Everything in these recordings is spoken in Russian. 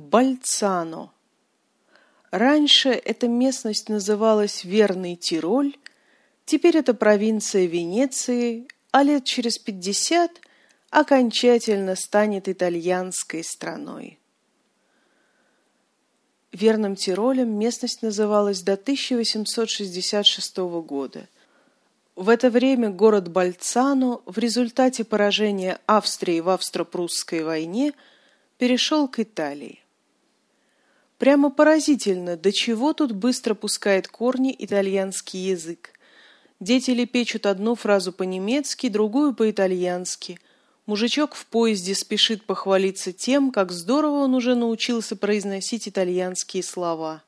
Бальцано. Раньше эта местность называлась Верный Тироль, теперь это провинция Венеции, а лет через пятьдесят окончательно станет итальянской страной. Верным Тиролем местность называлась до 1866 года. В это время город Бальцано в результате поражения Австрии в австро-прусской войне перешел к Италии. Прямо поразительно, до чего тут быстро пускает корни итальянский язык. Дети лепечут одну фразу по-немецки, другую по-итальянски. Мужичок в поезде спешит похвалиться тем, как здорово он уже научился произносить итальянские слова.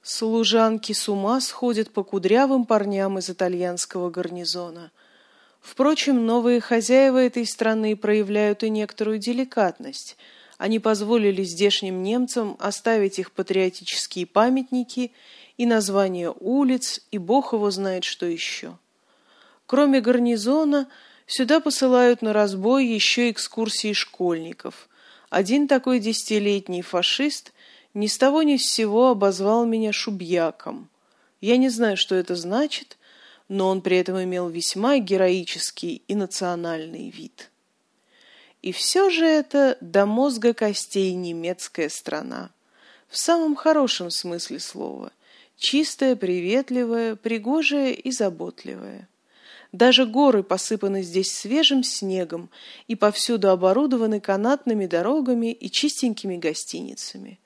Служанки с ума сходят по кудрявым парням из итальянского гарнизона. Впрочем, новые хозяева этой страны проявляют и некоторую деликатность – они позволили здешним немцам оставить их патриотические памятники и названия улиц, и бог его знает что еще. Кроме гарнизона, сюда посылают на разбой еще экскурсии школьников. Один такой десятилетний фашист ни с того ни с сего обозвал меня шубьяком. Я не знаю, что это значит, но он при этом имел весьма героический и национальный вид. И все же это до мозга костей немецкая страна. В самом хорошем смысле слова. Чистая, приветливая, пригожая и заботливая. Даже горы посыпаны здесь свежим снегом и повсюду оборудованы канатными дорогами и чистенькими гостиницами.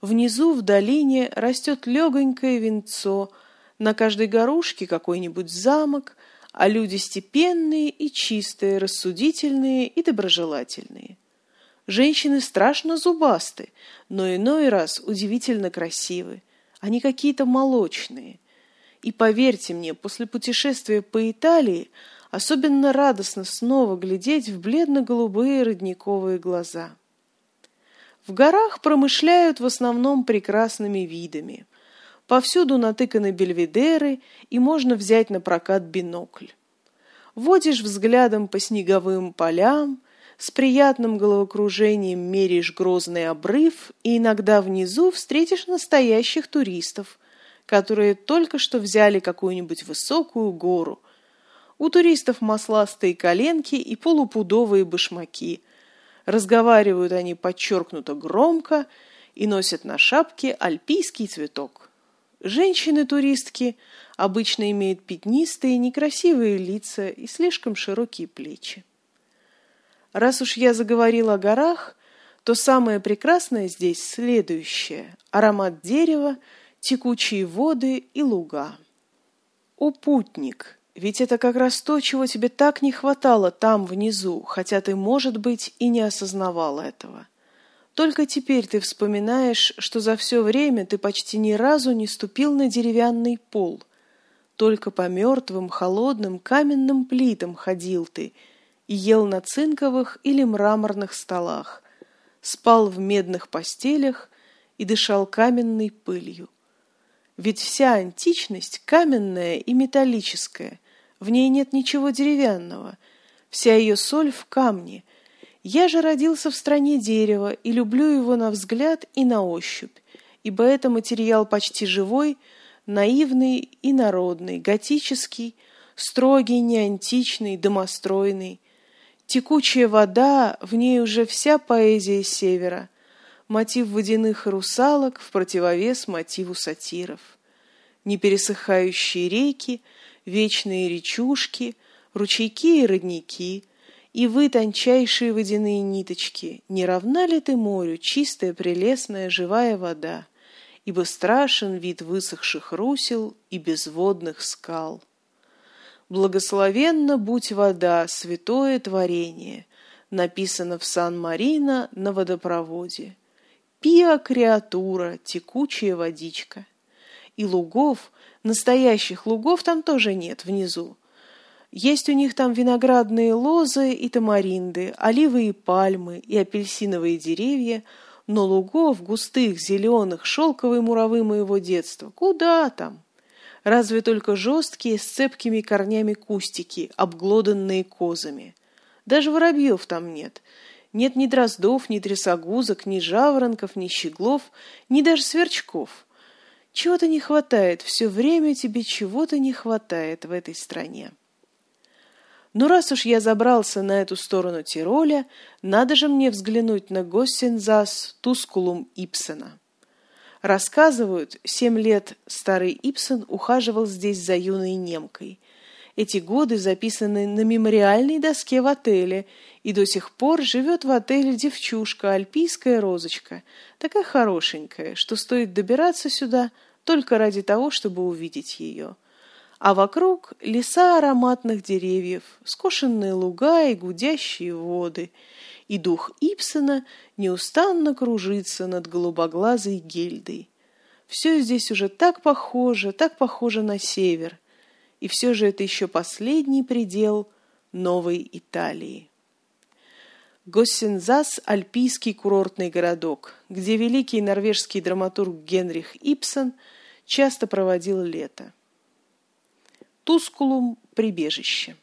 Внизу, в долине, растет легонькое венцо, на каждой горушке какой-нибудь замок, а люди степенные и чистые, рассудительные и доброжелательные. Женщины страшно зубасты, но иной раз удивительно красивы. Они какие-то молочные. И поверьте мне, после путешествия по Италии особенно радостно снова глядеть в бледно-голубые родниковые глаза. В горах промышляют в основном прекрасными видами – Повсюду натыканы бельведеры, и можно взять на прокат бинокль. Водишь взглядом по снеговым полям, с приятным головокружением меряешь грозный обрыв, и иногда внизу встретишь настоящих туристов, которые только что взяли какую-нибудь высокую гору. У туристов масластые коленки и полупудовые башмаки. Разговаривают они подчеркнуто громко и носят на шапке альпийский цветок. Женщины-туристки обычно имеют пятнистые, некрасивые лица и слишком широкие плечи. Раз уж я заговорила о горах, то самое прекрасное здесь следующее – аромат дерева, текучие воды и луга. О, путник, ведь это как раз то, чего тебе так не хватало там внизу, хотя ты, может быть, и не осознавал этого – только теперь ты вспоминаешь, что за все время ты почти ни разу не ступил на деревянный пол. Только по мертвым, холодным, каменным плитам ходил ты и ел на цинковых или мраморных столах, спал в медных постелях и дышал каменной пылью. Ведь вся античность каменная и металлическая, в ней нет ничего деревянного, вся ее соль в камне — я же родился в стране дерева и люблю его на взгляд и на ощупь, ибо это материал почти живой, наивный и народный, готический, строгий, неантичный, домостройный. Текучая вода, в ней уже вся поэзия севера, мотив водяных русалок в противовес мотиву сатиров. Непересыхающие реки, вечные речушки, ручейки и родники — и вы, тончайшие водяные ниточки, не равна ли ты морю, чистая, прелестная, живая вода, ибо страшен вид высохших русел и безводных скал. Благословенна будь вода, святое творение, написано в Сан-Марино на водопроводе. Пиа креатура, текучая водичка. И лугов, настоящих лугов там тоже нет внизу, есть у них там виноградные лозы и тамаринды, оливы и пальмы, и апельсиновые деревья, но лугов густых, зеленых, шелковые муравы моего детства. Куда там? Разве только жесткие с цепкими корнями кустики, обглоданные козами. Даже воробьев там нет. Нет ни дроздов, ни трясогузок, ни жаворонков, ни щеглов, ни даже сверчков. Чего-то не хватает, все время тебе чего-то не хватает в этой стране. Но раз уж я забрался на эту сторону Тироля, надо же мне взглянуть на Госсензас Тускулум Ипсена. Рассказывают, семь лет старый Ипсон ухаживал здесь за юной немкой. Эти годы записаны на мемориальной доске в отеле, и до сих пор живет в отеле девчушка, альпийская розочка, такая хорошенькая, что стоит добираться сюда только ради того, чтобы увидеть ее а вокруг леса ароматных деревьев, скошенные луга и гудящие воды, и дух Ипсона неустанно кружится над голубоглазой гильдой. Все здесь уже так похоже, так похоже на север, и все же это еще последний предел новой Италии. Госсензас – альпийский курортный городок, где великий норвежский драматург Генрих Ипсон часто проводил лето. Тускулум – прибежище.